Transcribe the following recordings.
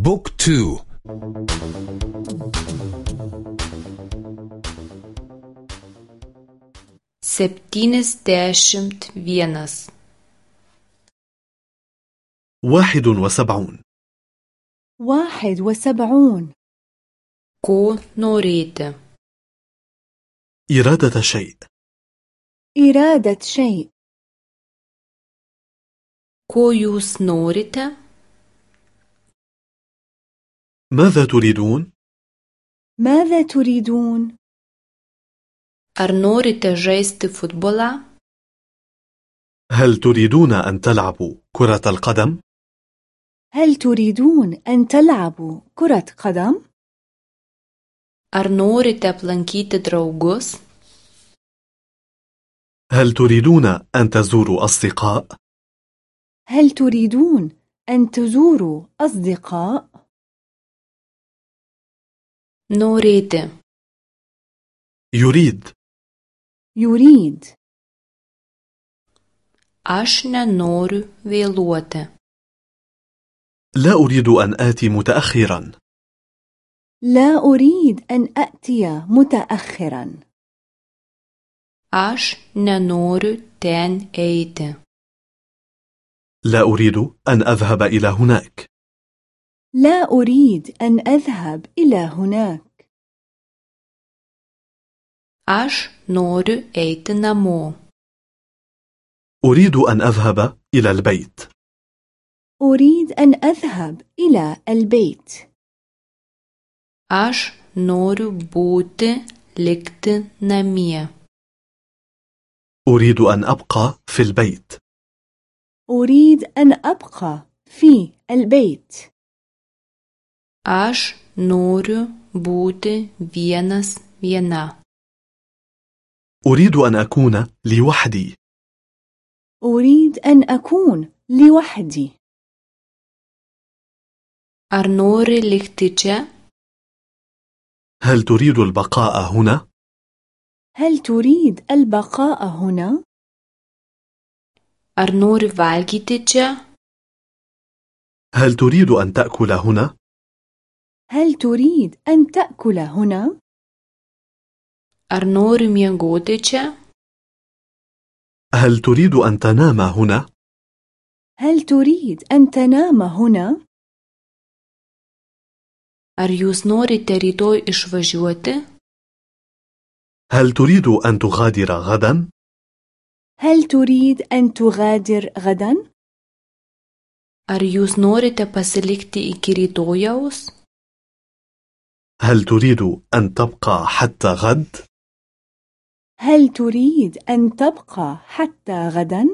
book two. septyniasdešimt vienas واحد وسبعون. واحد وسبعون. ko norėti. إرادة شيء. إرادة شيء. كو يوس نوريت. ماذا تريدون؟ ماذا تريدون؟ Ar norite žaisti futbolą? هل تريدون أن تلعبوا كرة القدم؟ هل تريدون أن تلعبوا كرة قدم؟ Ar norite aplankyti draugus? هل تريدون أن تزوروا أصدقاء؟ هل تريدون أن تزوروا أصدقاء؟ Norėti. يريد يريد Aš nenoriu vėluoti. لا أريد أن آتي متأخرا لا أريد أن أأتي متأخرا Aš nenoriu ten eiti. لا أريد أن أذهب إلى هناك لا أريد أن أذهب إلى هناك. Aš noriu eiti namo. أريد أن أذهب إلى البيت. أريد أن أذهب إلى البيت. Aš noriu būti likti namie. أريد أن أبقى في البيت. أريد أن أبقى في البيت. Aš noriu būti vienas viena. أريد أن أكون لوحدي أريد أن أكون لوحدي Ar nori likti čia? هل تريد البقاء هنا؟ هل تريد البقاء هنا؟ Ar nori valgyti čia? هل تريد أن تأكل هنا؟ هل تريد أن تأكل هنا؟ Ar nori miegoti čia? هل تريد أن تنام هنا؟ هل تريد أن تنام هنا؟ Ar jūs norite rytoj išvažiuoti? هل تريد أن تغادر غدا؟ هل تريد أن تغادر غدا؟ Ar jūs norite pasilikti iki rytojaus? هل تريد أن تبقى حتى غد؟ هل تريد أن تبقى حتى غدا؟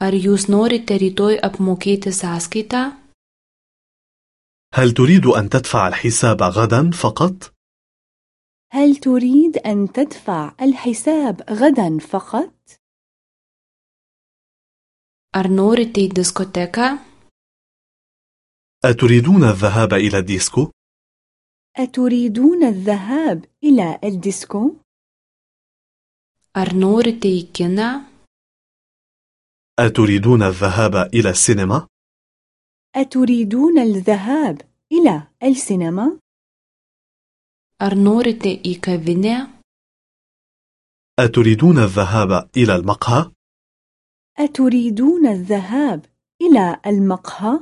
Ar jūs norite rytoj apmokėti sąskaitą? هل تريد أن تدفع الحساب غدا فقط؟ هل تريد أن تدفع الحساب غدا فقط؟ Ar norite į diskoteką? أتريدون الذهاب إلى الديسكو؟ أتريدون الذهاب إلى الديسكو؟ Ar norite į kiną? أتريدون الذهاب إلى السينما؟ أتريدون الذهاب إلى السينما؟ Ar norite į kavinę? أتريدون الذهاب إلى المقهى؟ أتريدون الذهاب إلى المقهى؟